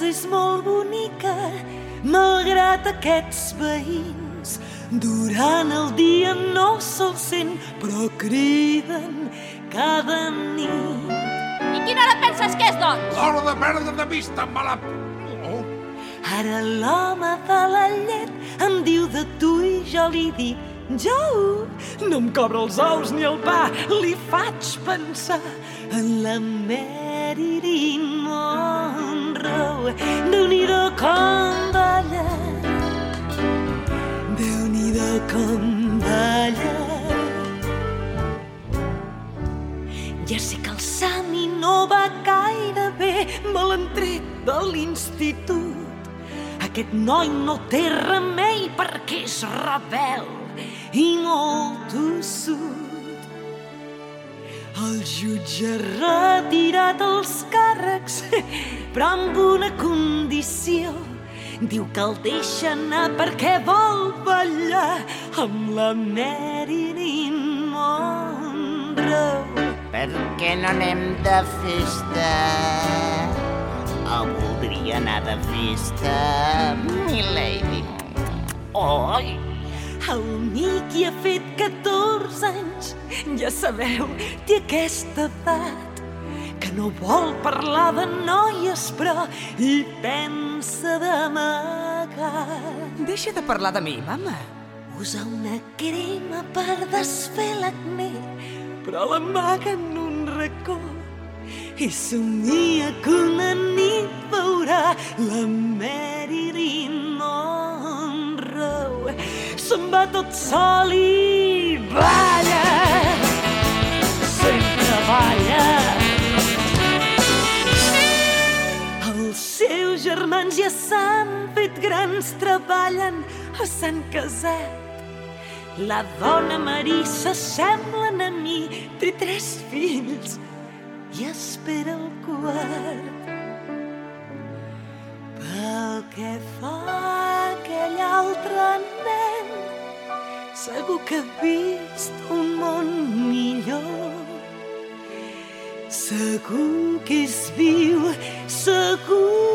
és molt bonica, malgrat aquests veïns. Durant el dia no se'l sent, però criden cada nit. I quina hora penses que és, doncs? L'hora de perdre de vista, mala... Oh. Ara l'home de la llet em diu de tu i jo li dic jo no em cobra els ous ni el pa, li faig pensar en la Marilyn Monroe. Déu-n'hi-do com balla, Déu-n'hi-do com balla. Ja sé que el Sami no va gaire bé, me l'han tret de l'institut. Aquest noi no té remei perquè és rebel i molt tossut. El jutge ha retirat els càrrecs, però amb una condició. Diu que el deixa anar perquè vol ballar amb la Marilyn Monroe. Per què no anem de festa? O voldria anar de festa, milady. Oi! El Miqui ha fet 14 anys. Ja sabeu, té aquesta edat no vol parlar de noies, però hi pensa d'amagat. Deixa de parlar de mi, mama. Usa una crema per desfer l'acné, però l'amaga en un racó i somia que una nit veurà la Marilyn Monroe. Se'n va tot sol i balla, germans ja s'han fet grans, treballen o s'han casat. La dona Marissa semblen a mi, té tres fills i espera el quart. Pel que fa a aquell altre nen, segur que ha vist un món millor. Segur que és viu, segur